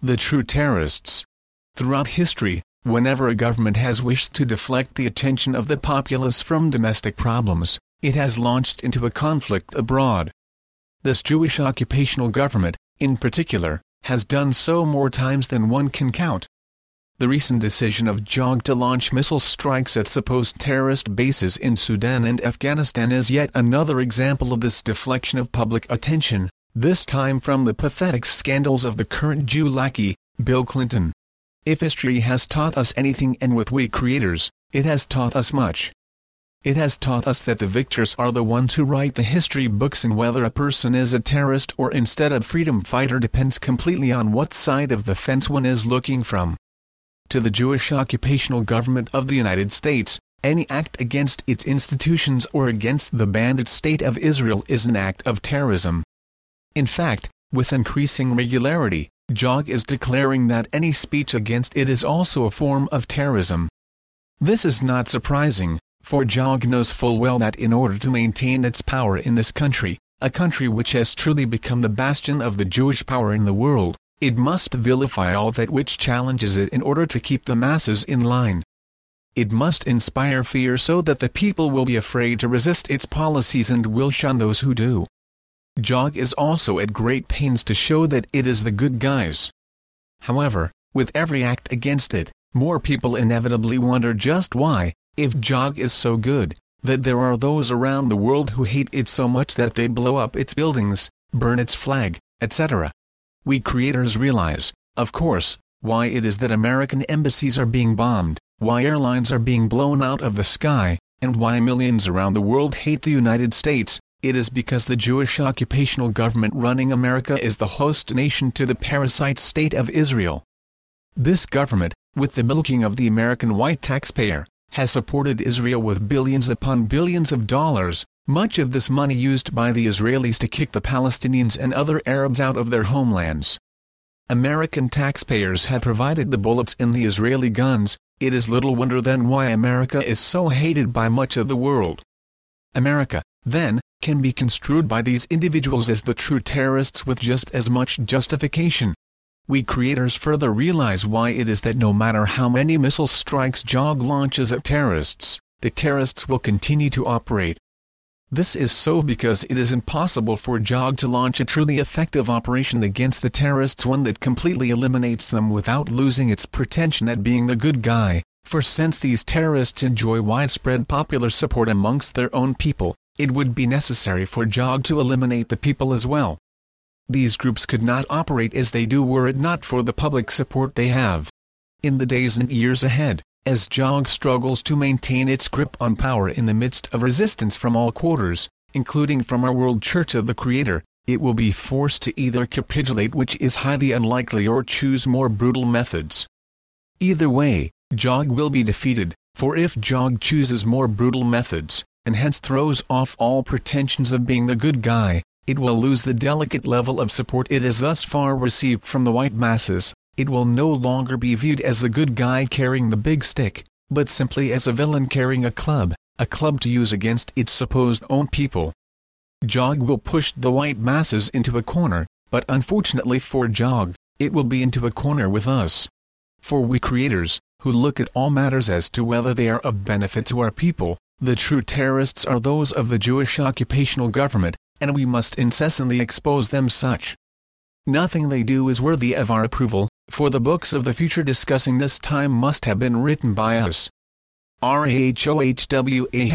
the true terrorists. Throughout history, whenever a government has wished to deflect the attention of the populace from domestic problems, it has launched into a conflict abroad. This Jewish occupational government, in particular, has done so more times than one can count. The recent decision of JOG to launch missile strikes at supposed terrorist bases in Sudan and Afghanistan is yet another example of this deflection of public attention, this time from the pathetic scandals of the current Jew lackey, Bill Clinton. If history has taught us anything and with we creators, it has taught us much. It has taught us that the victors are the ones who write the history books and whether a person is a terrorist or instead a freedom fighter depends completely on what side of the fence one is looking from. To the Jewish occupational government of the United States, any act against its institutions or against the bandit state of Israel is an act of terrorism. In fact, with increasing regularity, JOG is declaring that any speech against it is also a form of terrorism. This is not surprising, for JOG knows full well that in order to maintain its power in this country, a country which has truly become the bastion of the Jewish power in the world, it must vilify all that which challenges it in order to keep the masses in line. It must inspire fear so that the people will be afraid to resist its policies and will shun those who do. Jog is also at great pains to show that it is the good guys. However, with every act against it, more people inevitably wonder just why, if Jog is so good, that there are those around the world who hate it so much that they blow up its buildings, burn its flag, etc. We creators realize, of course, why it is that American embassies are being bombed, why airlines are being blown out of the sky, and why millions around the world hate the United States, it is because the Jewish occupational government running America is the host nation to the parasite state of Israel. This government, with the milking of the American white taxpayer, has supported Israel with billions upon billions of dollars, much of this money used by the Israelis to kick the Palestinians and other Arabs out of their homelands. American taxpayers have provided the bullets in the Israeli guns, it is little wonder then why America is so hated by much of the world. America, then, can be construed by these individuals as the true terrorists with just as much justification. We creators further realize why it is that no matter how many missile strikes JOG launches at terrorists, the terrorists will continue to operate. This is so because it is impossible for JOG to launch a truly effective operation against the terrorists one that completely eliminates them without losing its pretension at being the good guy, for since these terrorists enjoy widespread popular support amongst their own people, it would be necessary for JOG to eliminate the people as well. These groups could not operate as they do were it not for the public support they have. In the days and years ahead, as JOG struggles to maintain its grip on power in the midst of resistance from all quarters, including from our world church of the Creator, it will be forced to either capitulate which is highly unlikely or choose more brutal methods. Either way, JOG will be defeated, for if JOG chooses more brutal methods, and hence throws off all pretensions of being the good guy, it will lose the delicate level of support it has thus far received from the white masses, it will no longer be viewed as the good guy carrying the big stick, but simply as a villain carrying a club, a club to use against its supposed own people. Jog will push the white masses into a corner, but unfortunately for Jog, it will be into a corner with us. For we creators, who look at all matters as to whether they are of benefit to our people, the true terrorists are those of the Jewish occupational government, and we must incessantly expose them such. Nothing they do is worthy of our approval, for the books of the future discussing this time must have been written by us. RAHOWA